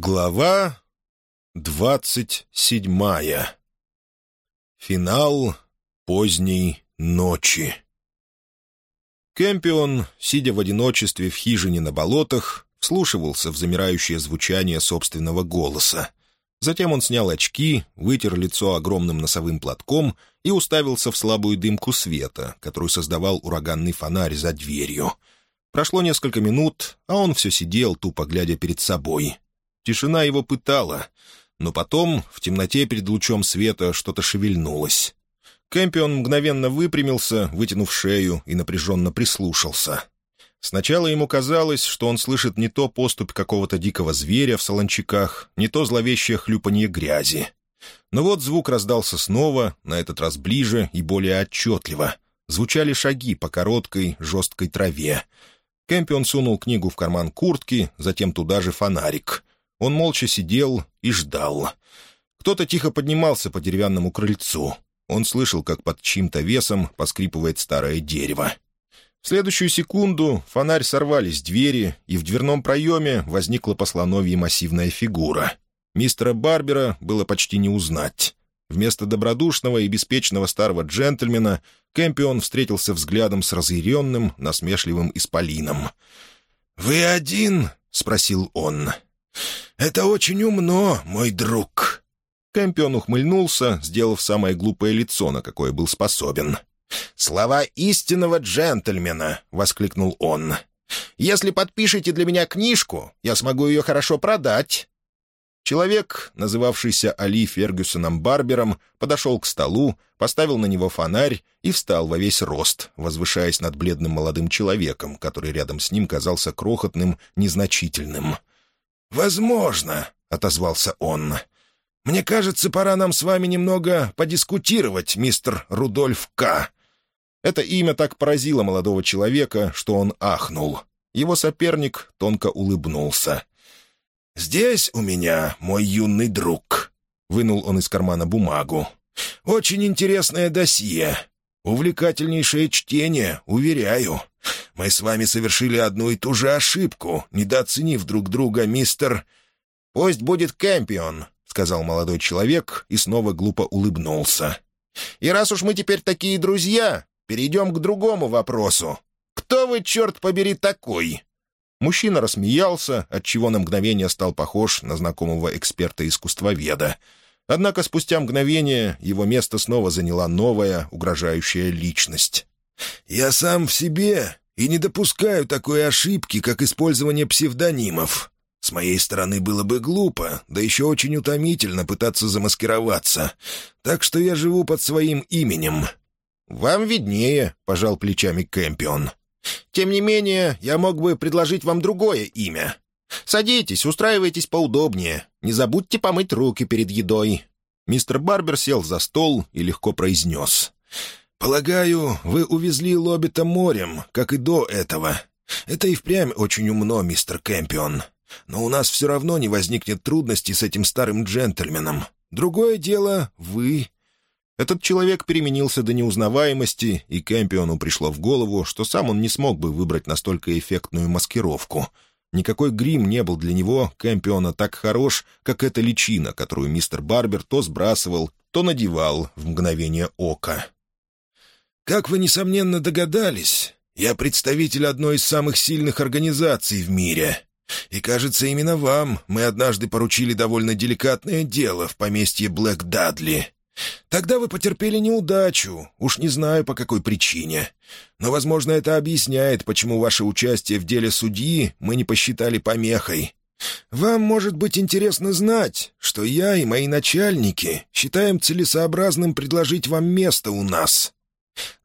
Глава двадцать седьмая. Финал поздней ночи. Кэмпион, сидя в одиночестве в хижине на болотах, вслушивался в замирающее звучание собственного голоса. Затем он снял очки, вытер лицо огромным носовым платком и уставился в слабую дымку света, которую создавал ураганный фонарь за дверью. Прошло несколько минут, а он все сидел, тупо глядя перед собой — Тишина его пытала, но потом в темноте перед лучом света что-то шевельнулось. Кэмпион мгновенно выпрямился, вытянув шею, и напряженно прислушался. Сначала ему казалось, что он слышит не то поступь какого-то дикого зверя в солончаках, не то зловещее хлюпанье грязи. Но вот звук раздался снова, на этот раз ближе и более отчетливо. Звучали шаги по короткой, жесткой траве. Кэмпион сунул книгу в карман куртки, затем туда же фонарик. Он молча сидел и ждал. Кто-то тихо поднимался по деревянному крыльцу. Он слышал, как под чьим-то весом поскрипывает старое дерево. В следующую секунду фонарь сорвали с двери, и в дверном проеме возникла по слоновье массивная фигура. Мистера Барбера было почти не узнать. Вместо добродушного и беспечного старого джентльмена Кэмпион встретился взглядом с разъяренным, насмешливым исполином. «Вы один?» — спросил он. «Это очень умно, мой друг». Кэмпион ухмыльнулся, сделав самое глупое лицо, на какое был способен. «Слова истинного джентльмена!» — воскликнул он. «Если подпишете для меня книжку, я смогу ее хорошо продать». Человек, называвшийся Али Фергюсоном Барбером, подошел к столу, поставил на него фонарь и встал во весь рост, возвышаясь над бледным молодым человеком, который рядом с ним казался крохотным, незначительным. «Возможно», — отозвался он. «Мне кажется, пора нам с вами немного подискутировать, мистер Рудольф К». Это имя так поразило молодого человека, что он ахнул. Его соперник тонко улыбнулся. «Здесь у меня мой юный друг», — вынул он из кармана бумагу. «Очень интересное досье. Увлекательнейшее чтение, уверяю. Мы с вами совершили одну и ту же ошибку, недооценив друг друга, мистер...» «Пусть будет Кэмпион», — сказал молодой человек и снова глупо улыбнулся. «И раз уж мы теперь такие друзья, перейдем к другому вопросу. Кто вы, черт побери, такой?» Мужчина рассмеялся, отчего на мгновение стал похож на знакомого эксперта-искусствоведа. Однако спустя мгновение его место снова заняла новая, угрожающая личность. «Я сам в себе и не допускаю такой ошибки, как использование псевдонимов. С моей стороны было бы глупо, да еще очень утомительно пытаться замаскироваться. Так что я живу под своим именем». «Вам виднее», — пожал плечами Кэмпион. «Тем не менее, я мог бы предложить вам другое имя. Садитесь, устраивайтесь поудобнее. Не забудьте помыть руки перед едой». Мистер Барбер сел за стол и легко произнес. «Полагаю, вы увезли Лоббита морем, как и до этого. Это и впрямь очень умно, мистер Кэмпион. Но у нас все равно не возникнет трудностей с этим старым джентльменом. Другое дело — вы». Этот человек переменился до неузнаваемости, и Кэмпиону пришло в голову, что сам он не смог бы выбрать настолько эффектную маскировку. Никакой грим не был для него, Кэмпиона, так хорош, как эта личина, которую мистер Барбер то сбрасывал, то надевал в мгновение ока. Как вы, несомненно, догадались, я представитель одной из самых сильных организаций в мире. И, кажется, именно вам мы однажды поручили довольно деликатное дело в поместье Блэк Дадли. Тогда вы потерпели неудачу, уж не знаю по какой причине. Но, возможно, это объясняет, почему ваше участие в деле судьи мы не посчитали помехой. Вам может быть интересно знать, что я и мои начальники считаем целесообразным предложить вам место у нас.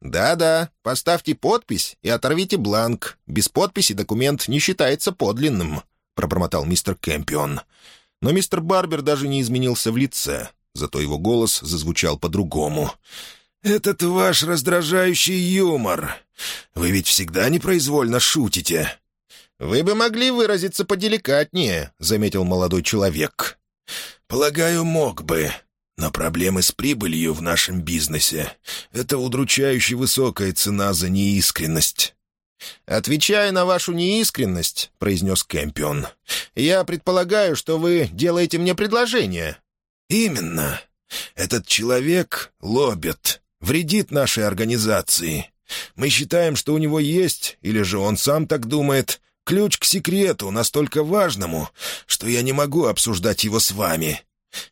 «Да-да, поставьте подпись и оторвите бланк. Без подписи документ не считается подлинным», — пробормотал мистер Кэмпион. Но мистер Барбер даже не изменился в лице, зато его голос зазвучал по-другому. «Этот ваш раздражающий юмор. Вы ведь всегда непроизвольно шутите». «Вы бы могли выразиться поделикатнее», — заметил молодой человек. «Полагаю, мог бы. Но проблемы с прибылью в нашем бизнесе — это удручающе высокая цена за неискренность. «Отвечая на вашу неискренность», — произнес Кэмпион, — «я предполагаю, что вы делаете мне предложение». «Именно. Этот человек, Лобет, вредит нашей организации. Мы считаем, что у него есть, или же он сам так думает, ключ к секрету, настолько важному, что я не могу обсуждать его с вами.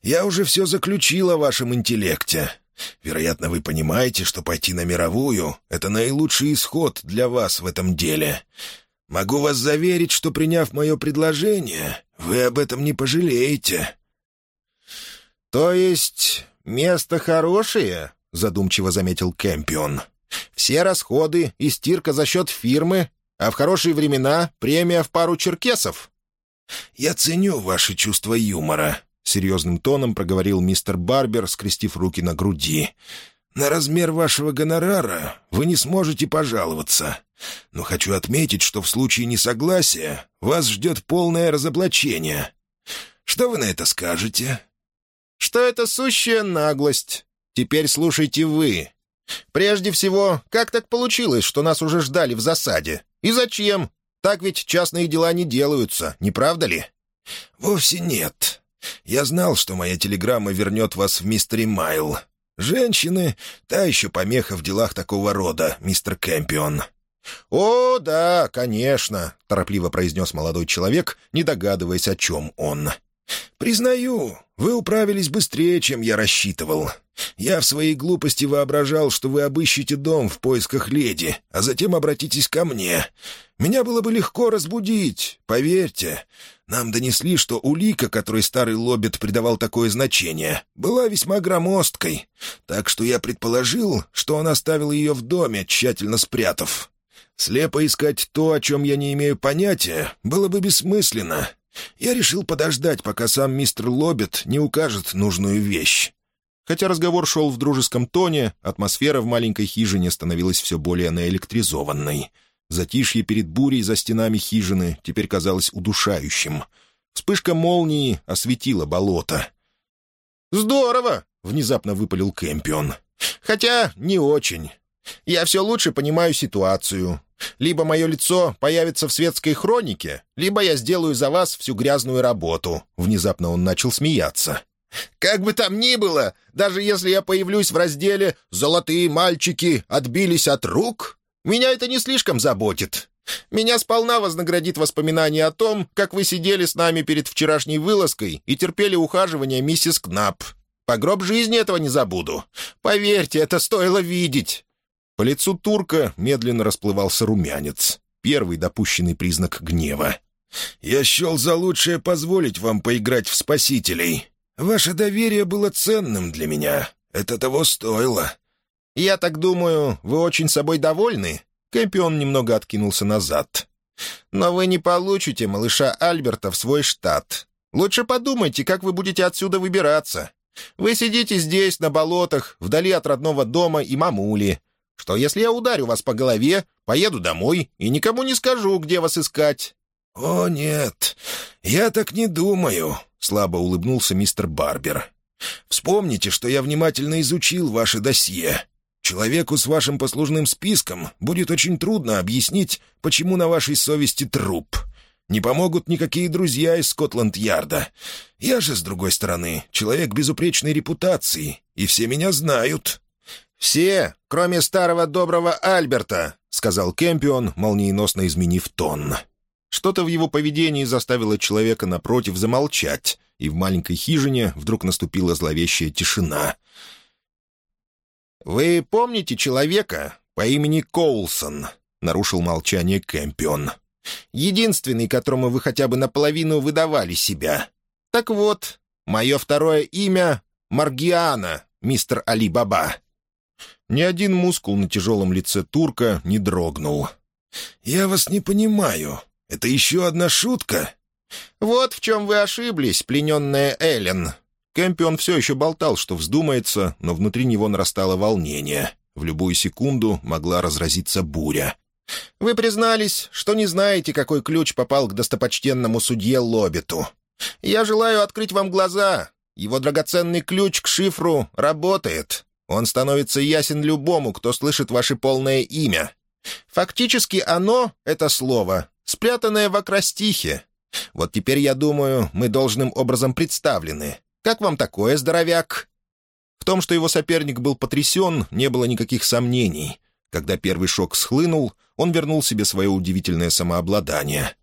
Я уже все заключил о вашем интеллекте. Вероятно, вы понимаете, что пойти на мировую — это наилучший исход для вас в этом деле. Могу вас заверить, что, приняв мое предложение, вы об этом не пожалеете». «То есть место хорошее?» — задумчиво заметил Кэмпион. «Все расходы и стирка за счет фирмы, а в хорошие времена премия в пару черкесов». «Я ценю ваши чувства юмора», — серьезным тоном проговорил мистер Барбер, скрестив руки на груди. «На размер вашего гонорара вы не сможете пожаловаться. Но хочу отметить, что в случае несогласия вас ждет полное разоблачение. Что вы на это скажете?» «Что это сущая наглость. Теперь слушайте вы. Прежде всего, как так получилось, что нас уже ждали в засаде? И зачем? Так ведь частные дела не делаются, не правда ли?» «Вовсе нет. Я знал, что моя телеграмма вернет вас в мистери Майл. Женщины — та еще помеха в делах такого рода, мистер Кэмпион». «О, да, конечно», — торопливо произнес молодой человек, не догадываясь, о чем он. «Признаю, вы управились быстрее, чем я рассчитывал. Я в своей глупости воображал, что вы обыщете дом в поисках леди, а затем обратитесь ко мне. Меня было бы легко разбудить, поверьте. Нам донесли, что улика, которой старый Лоббит придавал такое значение, была весьма громоздкой, так что я предположил, что он оставил ее в доме, тщательно спрятав. Слепо искать то, о чем я не имею понятия, было бы бессмысленно. Я решил подождать, пока сам мистер Лоббит не укажет нужную вещь. Хотя разговор шел в дружеском тоне, атмосфера в маленькой хижине становилась все более наэлектризованной. Затишье перед бурей за стенами хижины теперь казалось удушающим. Вспышка молнии осветила болото. «Здорово!» — внезапно выпалил Кэмпион. «Хотя не очень. Я все лучше понимаю ситуацию. Либо мое лицо появится в светской хронике, либо я сделаю за вас всю грязную работу». Внезапно он начал смеяться. «Как бы там ни было, даже если я появлюсь в разделе «Золотые мальчики отбились от рук», меня это не слишком заботит. Меня сполна вознаградит воспоминание о том, как вы сидели с нами перед вчерашней вылазкой и терпели ухаживание миссис Кнап. По гроб жизни этого не забуду. Поверьте, это стоило видеть». По лицу турка медленно расплывался румянец. Первый допущенный признак гнева. «Я счел за лучшее позволить вам поиграть в спасителей. Ваше доверие было ценным для меня. Это того стоило. «Я так думаю, вы очень собой довольны?» Кэмпион немного откинулся назад. «Но вы не получите малыша Альберта в свой штат. Лучше подумайте, как вы будете отсюда выбираться. Вы сидите здесь, на болотах, вдали от родного дома и мамули. Что, если я ударю вас по голове, поеду домой и никому не скажу, где вас искать?» «О, нет, я так не думаю», — слабо улыбнулся мистер Барбер. «Вспомните, что я внимательно изучил ваше досье. Человеку с вашим послужным списком будет очень трудно объяснить, почему на вашей совести труп. Не помогут никакие друзья из Скотланд-Ярда. Я же, с другой стороны, человек безупречной репутации, и все меня знают». «Все, кроме старого доброго Альберта», — сказал Кемпион, молниеносно изменив тон. Что-то в его поведении заставило человека напротив замолчать, и в маленькой хижине вдруг наступила зловещая тишина — «Вы помните человека по имени Коулсон?» — нарушил молчание Кэмпион. «Единственный, которому вы хотя бы наполовину выдавали себя. Так вот, мое второе имя — Маргиана, мистер Али Баба». Ни один мускул на тяжелом лице турка не дрогнул. «Я вас не понимаю. Это еще одна шутка?» «Вот в чем вы ошиблись, плененная Эллен», Кэмпион все еще болтал, что вздумается, но внутри него нарастало волнение. В любую секунду могла разразиться буря. «Вы признались, что не знаете, какой ключ попал к достопочтенному судье Лоббиту. Я желаю открыть вам глаза. Его драгоценный ключ к шифру работает. Он становится ясен любому, кто слышит ваше полное имя. Фактически оно — это слово, спрятанное в акростихе. Вот теперь, я думаю, мы должным образом представлены. Как вам такое, здоровяк?» В том, что его соперник был потрясен, не было никаких сомнений. Когда первый шок схлынул, он вернул себе свое удивительное самообладание.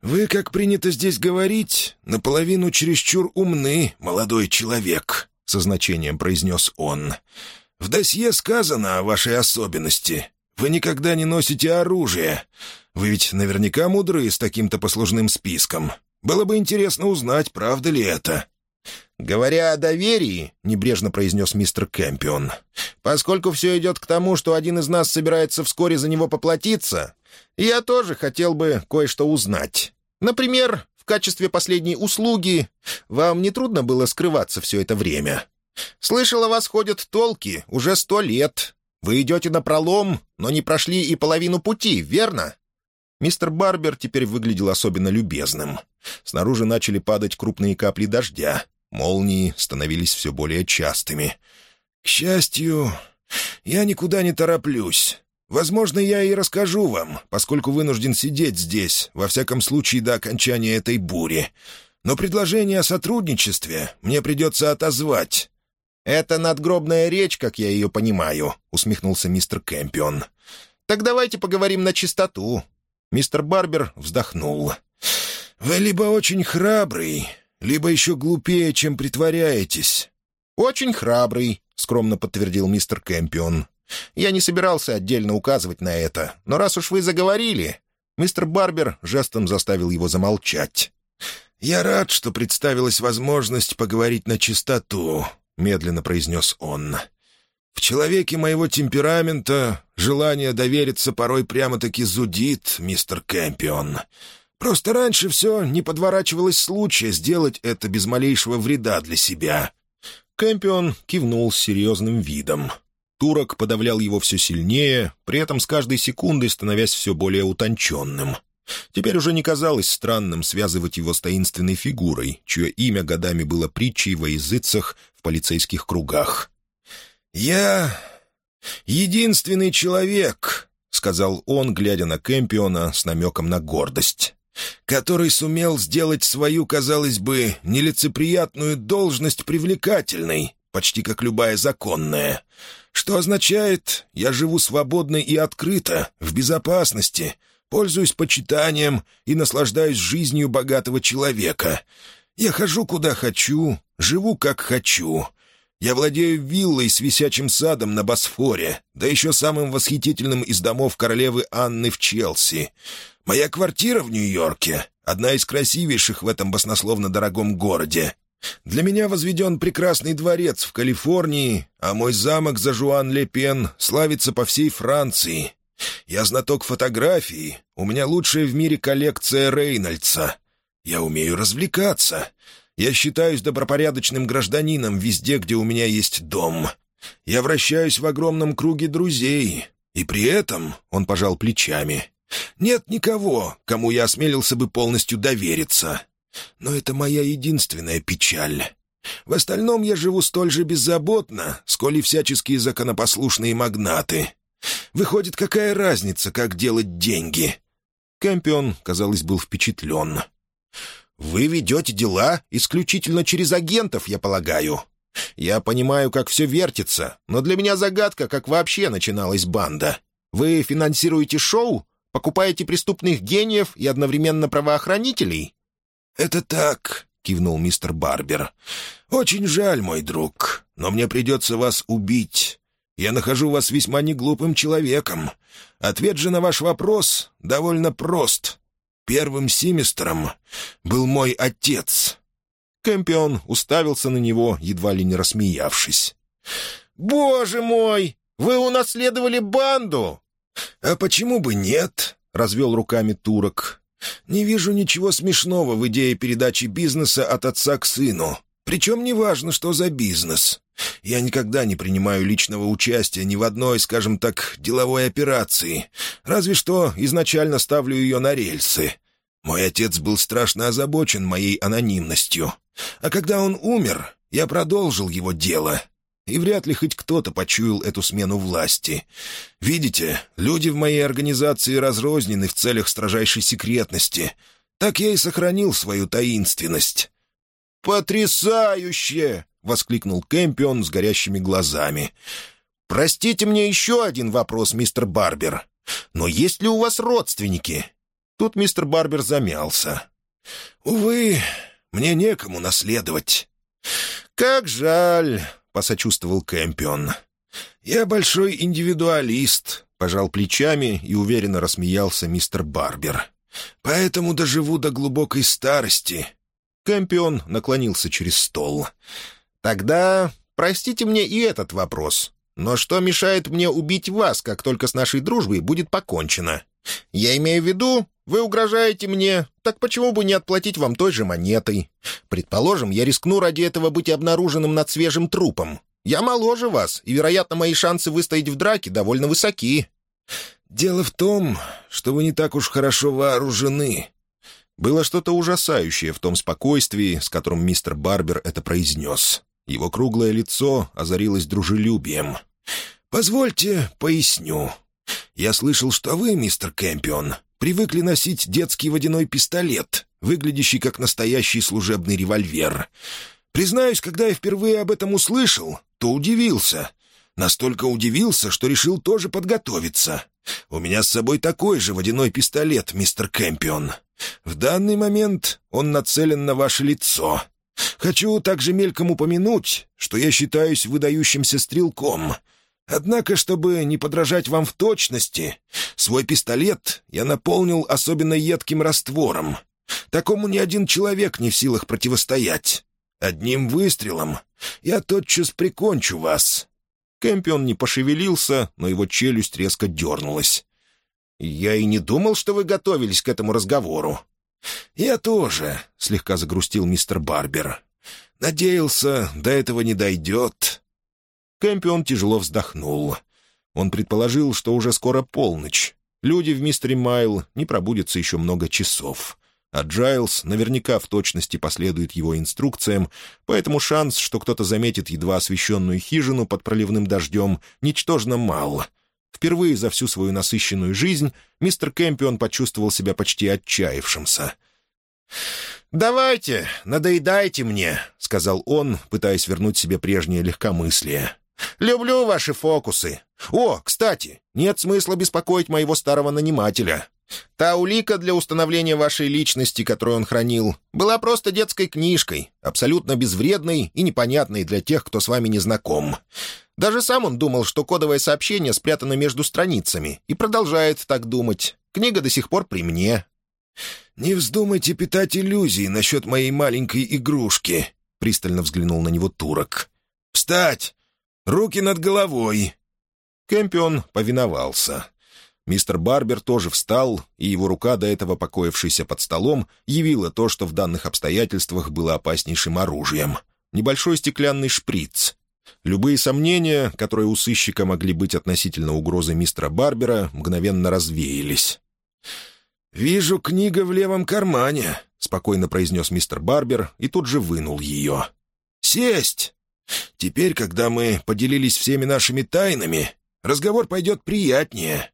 «Вы, как принято здесь говорить, наполовину чересчур умны, молодой человек», — со значением произнес он. «В досье сказано о вашей особенности. Вы никогда не носите оружие. Вы ведь наверняка мудры с таким-то послужным списком. Было бы интересно узнать, правда ли это». «Говоря о доверии», — небрежно произнес мистер Кэмпион, «поскольку все идет к тому, что один из нас собирается вскоре за него поплатиться, я тоже хотел бы кое-что узнать. Например, в качестве последней услуги вам не трудно было скрываться все это время? Слышал, о вас ходят толки уже сто лет. Вы идете на пролом, но не прошли и половину пути, верно?» Мистер Барбер теперь выглядел особенно любезным. Снаружи начали падать крупные капли дождя. Молнии становились все более частыми. «К счастью, я никуда не тороплюсь. Возможно, я и расскажу вам, поскольку вынужден сидеть здесь, во всяком случае до окончания этой бури. Но предложение о сотрудничестве мне придется отозвать». «Это надгробная речь, как я ее понимаю», — усмехнулся мистер Кэмпион. «Так давайте поговорим на чистоту». Мистер Барбер вздохнул. «Вы либо очень храбрый, либо еще глупее, чем притворяетесь». «Очень храбрый», — скромно подтвердил мистер Кэмпион. «Я не собирался отдельно указывать на это, но раз уж вы заговорили...» Мистер Барбер жестом заставил его замолчать. «Я рад, что представилась возможность поговорить на чистоту», — медленно произнес он. «В человеке моего темперамента желание довериться порой прямо-таки зудит, мистер Кэмпион. Просто раньше все не подворачивалось случая сделать это без малейшего вреда для себя». Кэмпион кивнул с серьезным видом. Турок подавлял его все сильнее, при этом с каждой секундой становясь все более утонченным. Теперь уже не казалось странным связывать его с таинственной фигурой, чье имя годами было притчей во языцах в полицейских кругах. «Я единственный человек», — сказал он, глядя на Кэмпиона с намеком на гордость который сумел сделать свою, казалось бы, нелицеприятную должность привлекательной, почти как любая законная. Что означает, я живу свободно и открыто, в безопасности, пользуюсь почитанием и наслаждаюсь жизнью богатого человека. Я хожу куда хочу, живу как хочу. Я владею виллой с висячим садом на Босфоре, да еще самым восхитительным из домов королевы Анны в Челси. Моя квартира в Нью-Йорке — одна из красивейших в этом баснословно дорогом городе. Для меня возведен прекрасный дворец в Калифорнии, а мой замок за Жуан-Ле-Пен славится по всей Франции. Я знаток фотографии, у меня лучшая в мире коллекция Рейнольдса. Я умею развлекаться. Я считаюсь добропорядочным гражданином везде, где у меня есть дом. Я вращаюсь в огромном круге друзей, и при этом, — он пожал плечами, нет никого, кому я осмелился бы полностью довериться. Но это моя единственная печаль. В остальном я живу столь же беззаботно, сколь и всяческие законопослушные магнаты. Выходит, какая разница, как делать деньги?» Кэмпион, казалось, был впечатлен. «Вы ведете дела исключительно через агентов, я полагаю. Я понимаю, как все вертится, но для меня загадка, как вообще начиналась банда. Вы финансируете шоу, Покупаете преступных гениев и одновременно правоохранителей?» «Это так», — кивнул мистер Барбер. «Очень жаль, мой друг, но мне придется вас убить. Я нахожу вас весьма неглупым человеком. Ответ же на ваш вопрос довольно прост. Первым семестром был мой отец». Кэмпион уставился на него, едва ли не рассмеявшись. «Боже мой! Вы унаследовали банду! «А почему бы нет?» — развел руками турок. «Не вижу ничего смешного в идее передачи бизнеса от отца к сыну. Причем неважно, что за бизнес. Я никогда не принимаю личного участия ни в одной, скажем так, деловой операции. Разве что изначально ставлю ее на рельсы. Мой отец был страшно озабочен моей анонимностью. А когда он умер, я продолжил его дело. И вряд ли хоть кто-то почуял эту смену власти. Видите, люди в моей организации разрознены в целях строжайшей секретности. Так я и сохранил свою таинственность». «Потрясающе!» — воскликнул Кэмпион с горящими глазами. «Простите мне еще один вопрос, мистер Барбер. Но есть ли у вас родственники?» Тут мистер Барбер замялся. «Увы, мне некому наследовать». «Как жаль», — посочувствовал Кэмпион. «Я большой индивидуалист», — пожал плечами и уверенно рассмеялся мистер Барбер. «Поэтому доживу до глубокой старости». Кэмпион наклонился через стол. «Тогда простите мне и этот вопрос. Но что мешает мне убить вас, как только с нашей дружбой будет покончено? Я имею в виду, вы угрожаете мне, так почему бы не отплатить вам той же монетой? Предположим, я рискну ради этого быть обнаруженным над свежим трупом. Я моложе вас, и, вероятно, мои шансы выстоять в драке довольно высоки». «Дело в том, что вы не так уж хорошо вооружены». Было что-то ужасающее в том спокойствии, с которым мистер Барбер это произнес. Его круглое лицо озарилось дружелюбием. «Позвольте, поясню. Я слышал, что вы, мистер Кэмпион, привыкли носить детский водяной пистолет, выглядящий как настоящий служебный револьвер. Признаюсь, когда я впервые об этом услышал, то удивился. Настолько удивился, что решил тоже подготовиться. У меня с собой такой же водяной пистолет, мистер Кэмпион. В данный момент он нацелен на ваше лицо. Хочу также мельком упомянуть, что я считаюсь выдающимся стрелком. Однако, чтобы не подражать вам в точности, свой пистолет я наполнил особенно едким раствором. Такому ни один человек не в силах противостоять. Одним выстрелом я тотчас прикончу вас». Кэмпион не пошевелился, но его челюсть резко дернулась. «Я и не думал, что вы готовились к этому разговору». «Я тоже», — слегка загрустил мистер Барбер. «Надеялся, до этого не дойдет». Кэмпион тяжело вздохнул. Он предположил, что уже скоро полночь. Люди в мистере Майл не пробудятся еще много часов. А Джайлз наверняка в точности последует его инструкциям, поэтому шанс, что кто-то заметит едва освещенную хижину под проливным дождем, ничтожно мал. Впервые за всю свою насыщенную жизнь мистер Кэмпион почувствовал себя почти отчаявшимся. «Давайте, надоедайте мне», — сказал он, пытаясь вернуть себе прежнее легкомыслие. «Люблю ваши фокусы. О, кстати, нет смысла беспокоить моего старого нанимателя. Та улика для установления вашей личности, которую он хранил, была просто детской книжкой, абсолютно безвредной и непонятной для тех, кто с вами не знаком. Даже сам он думал, что кодовое сообщение спрятано между страницами, и продолжает так думать. Книга до сих пор при мне». «Не вздумайте питать иллюзии насчет моей маленькой игрушки», — пристально взглянул на него турок. «Встать! Руки над головой!» Кэмпион повиновался. Мистер Барбер тоже встал, и его рука, до этого покоившаяся под столом, явила то, что в данных обстоятельствах было опаснейшим оружием. Небольшой стеклянный шприц. Любые сомнения, которые у сыщика могли быть относительно угрозы мистера Барбера, мгновенно развеялись. «Вижу, книга в левом кармане», — спокойно произнес мистер Барбер и тут же вынул ее. «Сесть! Теперь, когда мы поделились всеми нашими тайнами, разговор пойдет приятнее».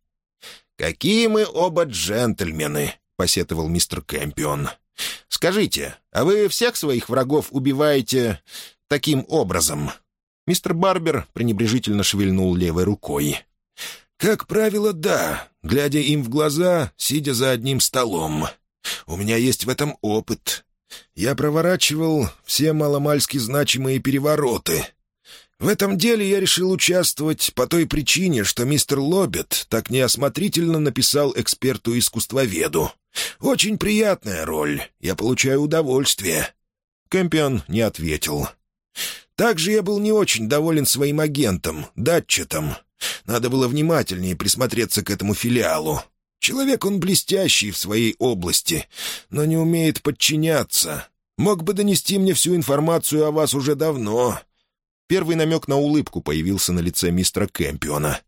«Какие мы оба джентльмены!» — посетовал мистер Кэмпион. «Скажите, а вы всех своих врагов убиваете таким образом?» Мистер Барбер пренебрежительно шевельнул левой рукой. «Как правило, да, глядя им в глаза, сидя за одним столом. У меня есть в этом опыт. Я проворачивал все маломальски значимые перевороты, в этом деле я решил участвовать по той причине, что мистер Лоббет так неосмотрительно написал эксперту-искусствоведу. Очень приятная роль, я получаю удовольствие». Кэмпион не ответил. «Также я был не очень доволен своим агентом, датчетом. Надо было внимательнее присмотреться к этому филиалу. Человек он блестящий в своей области, но не умеет подчиняться. Мог бы донести мне всю информацию о вас уже давно». Первый намек на улыбку появился на лице мистера Кэмпиона.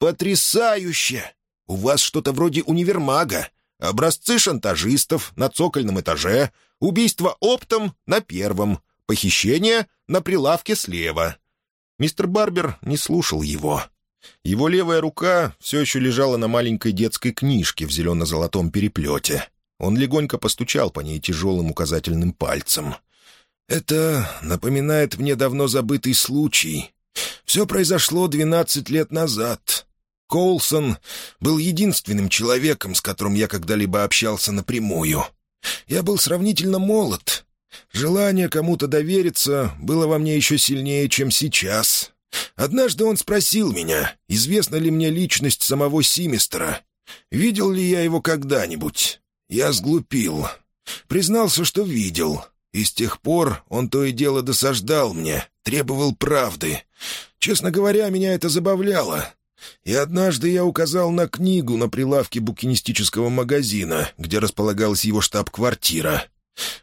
«Потрясающе! У вас что-то вроде универмага. Образцы шантажистов на цокольном этаже, убийство оптом на первом, похищение на прилавке слева». Мистер Барбер не слушал его. Его левая рука все еще лежала на маленькой детской книжке в зелено-золотом переплете. Он легонько постучал по ней тяжелым указательным пальцем. «Это напоминает мне давно забытый случай. Все произошло двенадцать лет назад. Коулсон был единственным человеком, с которым я когда-либо общался напрямую. Я был сравнительно молод. Желание кому-то довериться было во мне еще сильнее, чем сейчас. Однажды он спросил меня, известна ли мне личность самого Симистера, видел ли я его когда-нибудь. Я сглупил. Признался, что видел. И с тех пор он то и дело досаждал мне, требовал правды. Честно говоря, меня это забавляло. И однажды я указал на книгу на прилавке букинистического магазина, где располагалась его штаб-квартира.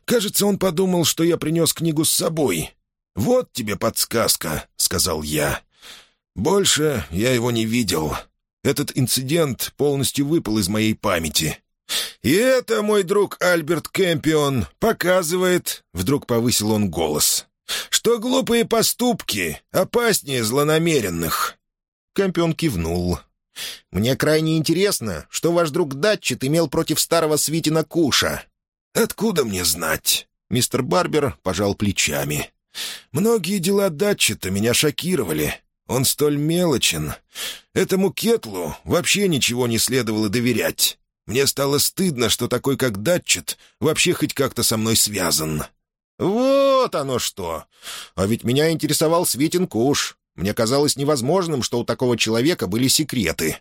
Кажется, он подумал, что я принес книгу с собой. «Вот тебе подсказка», — сказал я. Больше я его не видел. Этот инцидент полностью выпал из моей памяти. «И это, мой друг Альберт Кэмпион, показывает...» — вдруг повысил он голос что глупые поступки опаснее злонамеренных». Кампион кивнул. «Мне крайне интересно, что ваш друг Датчет имел против старого Свитина Куша». «Откуда мне знать?» Мистер Барбер пожал плечами. «Многие дела Датчета меня шокировали. Он столь мелочен. Этому Кетлу вообще ничего не следовало доверять. Мне стало стыдно, что такой, как Датчет, вообще хоть как-то со мной связан». «Вот оно что! А ведь меня интересовал Светин Куш. Мне казалось невозможным, что у такого человека были секреты».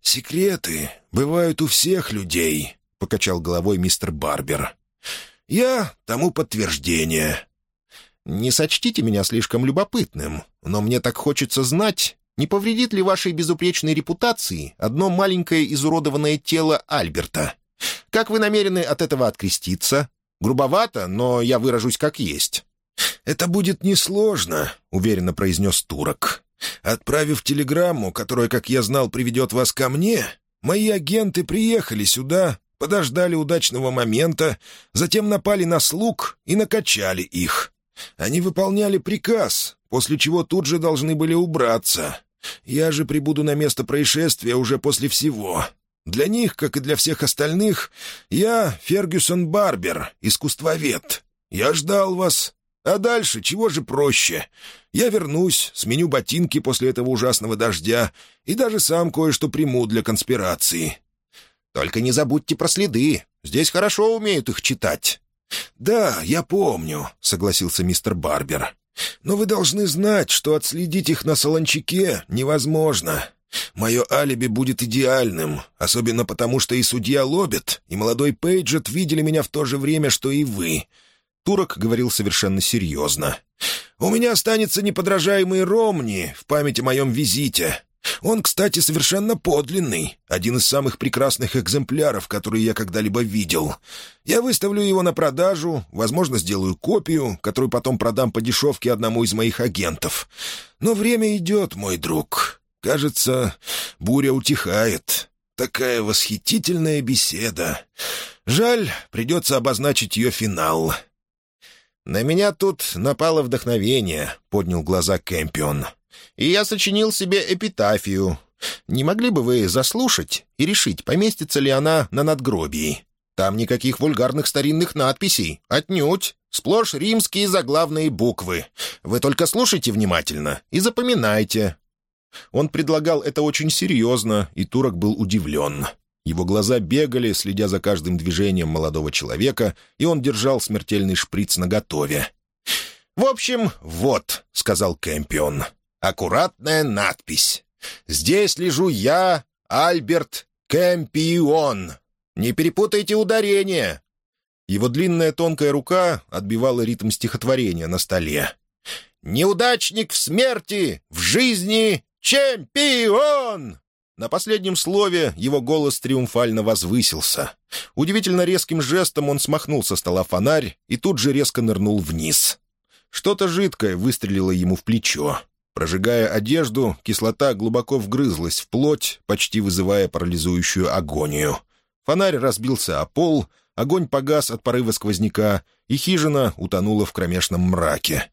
«Секреты бывают у всех людей», — покачал головой мистер Барбер. «Я тому подтверждение». «Не сочтите меня слишком любопытным, но мне так хочется знать, не повредит ли вашей безупречной репутации одно маленькое изуродованное тело Альберта? Как вы намерены от этого откреститься?» Грубовато, но я выражусь как есть». «Это будет несложно», — уверенно произнес турок. «Отправив телеграмму, которая, как я знал, приведет вас ко мне, мои агенты приехали сюда, подождали удачного момента, затем напали на слуг и накачали их. Они выполняли приказ, после чего тут же должны были убраться. Я же прибуду на место происшествия уже после всего. Для них, как и для всех остальных, я Фергюсон Барбер, искусствовед. Я ждал вас. А дальше чего же проще? Я вернусь, сменю ботинки после этого ужасного дождя и даже сам кое-что приму для конспирации. Только не забудьте про следы. Здесь хорошо умеют их читать». «Да, я помню», — согласился мистер Барбер. «Но вы должны знать, что отследить их на Солончаке невозможно. Мое алиби будет идеальным, особенно потому, что и судья Лобет, и молодой Пейджет видели меня в то же время, что и вы». Турок говорил совершенно серьезно. «У меня останется неподражаемый Ромни в память о моем визите. Он, кстати, совершенно подлинный, один из самых прекрасных экземпляров, которые я когда-либо видел. Я выставлю его на продажу, возможно, сделаю копию, которую потом продам по дешевке одному из моих агентов. Но время идет, мой друг». Кажется, буря утихает. Такая восхитительная беседа. Жаль, придется обозначить ее финал. «На меня тут напало вдохновение», — поднял глаза Кэмпион. «И я сочинил себе эпитафию. Не могли бы вы заслушать и решить, поместится ли она на надгробии? Там никаких вульгарных старинных надписей. Отнюдь. Сплошь римские заглавные буквы. Вы только слушайте внимательно и запоминайте. Он предлагал это очень серьезно, и турок был удивлен. Его глаза бегали, следя за каждым движением молодого человека, и он держал смертельный шприц наготове. «В общем, вот», — сказал Кэмпион, — «аккуратная надпись. Здесь лежу я, Альберт Кэмпион. Не перепутайте ударение». Его длинная тонкая рука отбивала ритм стихотворения на столе. «Неудачник в смерти, в жизни «Чемпион!» На последнем слове его голос триумфально возвысился. Удивительно резким жестом он смахнул со стола фонарь и тут же резко нырнул вниз. Что-то жидкое выстрелило ему в плечо. Прожигая одежду, кислота глубоко вгрызлась в плоть, почти вызывая парализующую агонию. Фонарь разбился о пол, огонь погас от порыва сквозняка, и хижина утонула в кромешном мраке.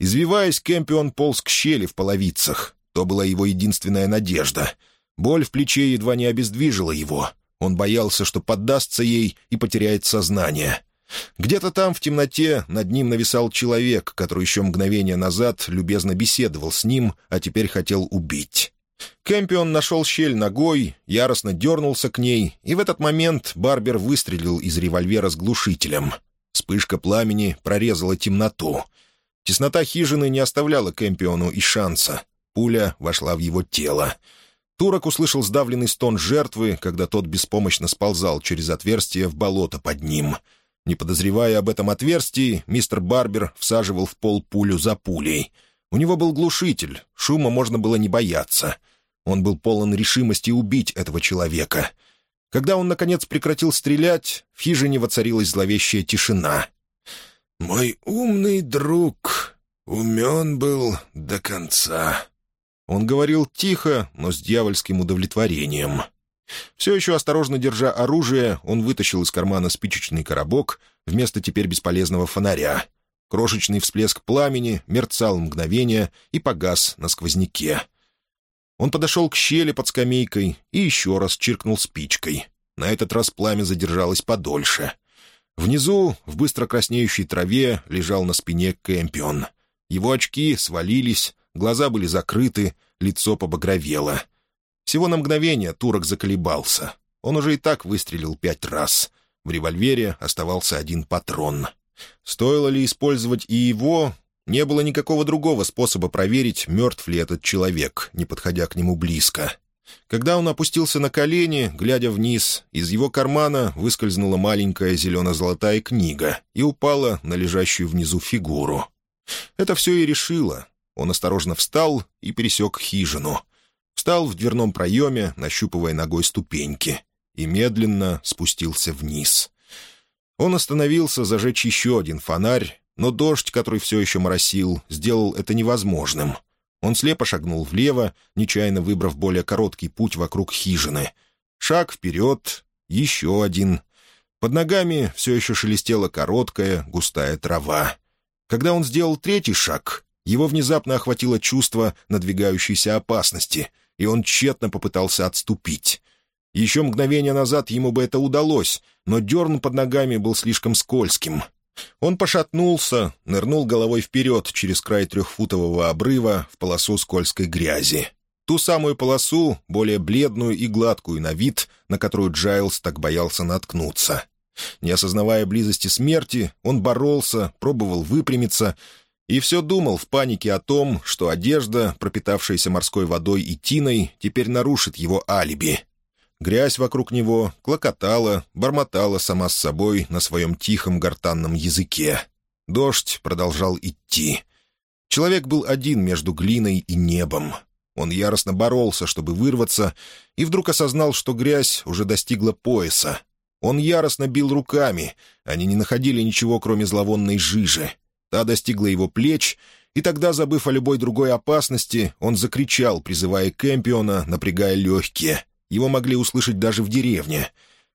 Извиваясь, Кэмпион полз к щели в половицах. То была его единственная надежда. Боль в плече едва не обездвижила его. Он боялся, что поддастся ей и потеряет сознание. Где-то там, в темноте, над ним нависал человек, который еще мгновение назад любезно беседовал с ним, а теперь хотел убить. Кэмпион нашел щель ногой, яростно дернулся к ней, и в этот момент Барбер выстрелил из револьвера с глушителем. Вспышка пламени прорезала темноту. Теснота хижины не оставляла Кэмпиону и шанса. Пуля вошла в его тело. Турок услышал сдавленный стон жертвы, когда тот беспомощно сползал через отверстие в болото под ним. Не подозревая об этом отверстии, мистер Барбер всаживал в пол пулю за пулей. У него был глушитель, шума можно было не бояться. Он был полон решимости убить этого человека. Когда он, наконец, прекратил стрелять, в хижине воцарилась зловещая тишина. «Мой умный друг умен был до конца», он говорил тихо, но с дьявольским удовлетворением. Все еще осторожно держа оружие, он вытащил из кармана спичечный коробок вместо теперь бесполезного фонаря. Крошечный всплеск пламени мерцал мгновение и погас на сквозняке. Он подошел к щели под скамейкой и еще раз чиркнул спичкой. На этот раз пламя задержалось подольше. Внизу, в быстро краснеющей траве, лежал на спине Кэмпион. Его очки свалились, глаза были закрыты, лицо побагровело. Всего на мгновение турок заколебался. Он уже и так выстрелил пять раз. В револьвере оставался один патрон. Стоило ли использовать и его, не было никакого другого способа проверить, мертв ли этот человек, не подходя к нему близко. Когда он опустился на колени, глядя вниз, из его кармана выскользнула маленькая зелено-золотая книга и упала на лежащую внизу фигуру. Это все и решило. Он осторожно встал и пересек хижину. Встал в дверном проеме, нащупывая ногой ступеньки, и медленно спустился вниз. Он остановился зажечь еще один фонарь, но дождь, который все еще моросил, сделал это невозможным. Он слепо шагнул влево, нечаянно выбрав более короткий путь вокруг хижины. Шаг вперед, еще один. Под ногами все еще шелестела короткая, густая трава. Когда он сделал третий шаг, его внезапно охватило чувство надвигающейся опасности, и он тщетно попытался отступить. Еще мгновение назад ему бы это удалось, но дерн под ногами был слишком скользким. Он пошатнулся, нырнул головой вперед через край трехфутового обрыва в полосу скользкой грязи. Ту самую полосу, более бледную и гладкую на вид, на которую Джайлз так боялся наткнуться. Не осознавая близости смерти, он боролся, пробовал выпрямиться — и все думал в панике о том, что одежда, пропитавшаяся морской водой и тиной, теперь нарушит его алиби. Грязь вокруг него клокотала, бормотала сама с собой на своем тихом гортанном языке. Дождь продолжал идти. Человек был один между глиной и небом. Он яростно боролся, чтобы вырваться, и вдруг осознал, что грязь уже достигла пояса. Он яростно бил руками, они не находили ничего, кроме зловонной жижи. Та достигла его плеч, и тогда, забыв о любой другой опасности, он закричал, призывая Кэмпиона, напрягая легкие. Его могли услышать даже в деревне.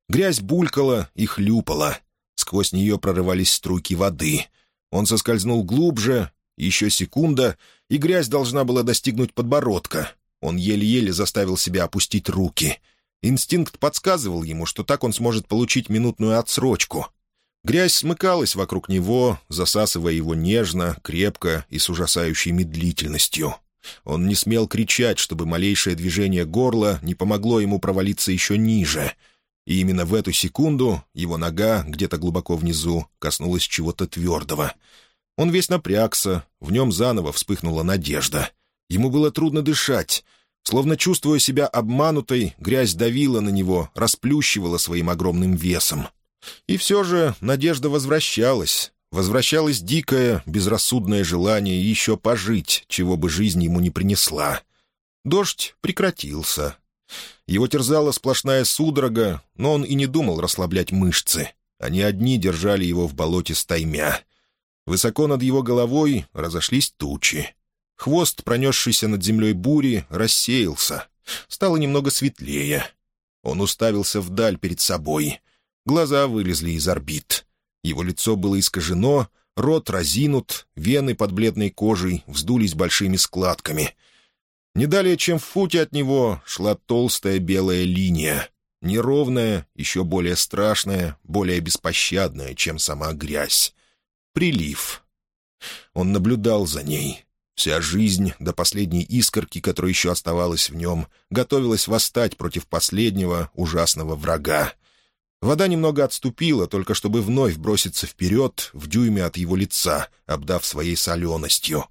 Грязь булькала и хлюпала. Сквозь нее прорывались струйки воды. Он соскользнул глубже, еще секунда, и грязь должна была достигнуть подбородка. Он еле-еле заставил себя опустить руки. Инстинкт подсказывал ему, что так он сможет получить минутную отсрочку. Грязь смыкалась вокруг него, засасывая его нежно, крепко и с ужасающей медлительностью. Он не смел кричать, чтобы малейшее движение горла не помогло ему провалиться еще ниже. И именно в эту секунду его нога, где-то глубоко внизу, коснулась чего-то твердого. Он весь напрягся, в нем заново вспыхнула надежда. Ему было трудно дышать. Словно чувствуя себя обманутой, грязь давила на него, расплющивала своим огромным весом. И все же надежда возвращалась. Возвращалось дикое, безрассудное желание еще пожить, чего бы жизнь ему не принесла. Дождь прекратился. Его терзала сплошная судорога, но он и не думал расслаблять мышцы. Они одни держали его в болоте стаймя. Высоко над его головой разошлись тучи. Хвост, пронесшийся над землей бури, рассеялся. Стало немного светлее. Он уставился вдаль перед собой. Глаза вылезли из орбит. Его лицо было искажено, Рот разинут, вены под бледной кожей вздулись большими складками. Не далее, чем в футе от него, шла толстая белая линия. Неровная, еще более страшная, более беспощадная, чем сама грязь. Прилив. Он наблюдал за ней. Вся жизнь, до последней искорки, которая еще оставалась в нем, готовилась восстать против последнего ужасного врага. Вода немного отступила, только чтобы вновь броситься вперед в дюйме от его лица, обдав своей соленостью.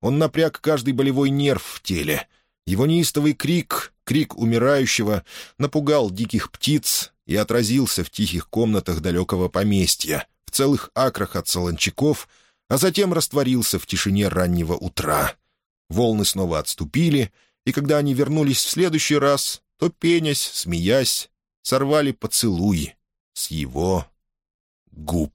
Он напряг каждый болевой нерв в теле. Его неистовый крик, крик умирающего, напугал диких птиц и отразился в тихих комнатах далекого поместья, в целых акрах от солончаков — а затем растворился в тишине раннего утра. Волны снова отступили, и когда они вернулись в следующий раз, то, пенясь, смеясь, сорвали поцелуй с его губ.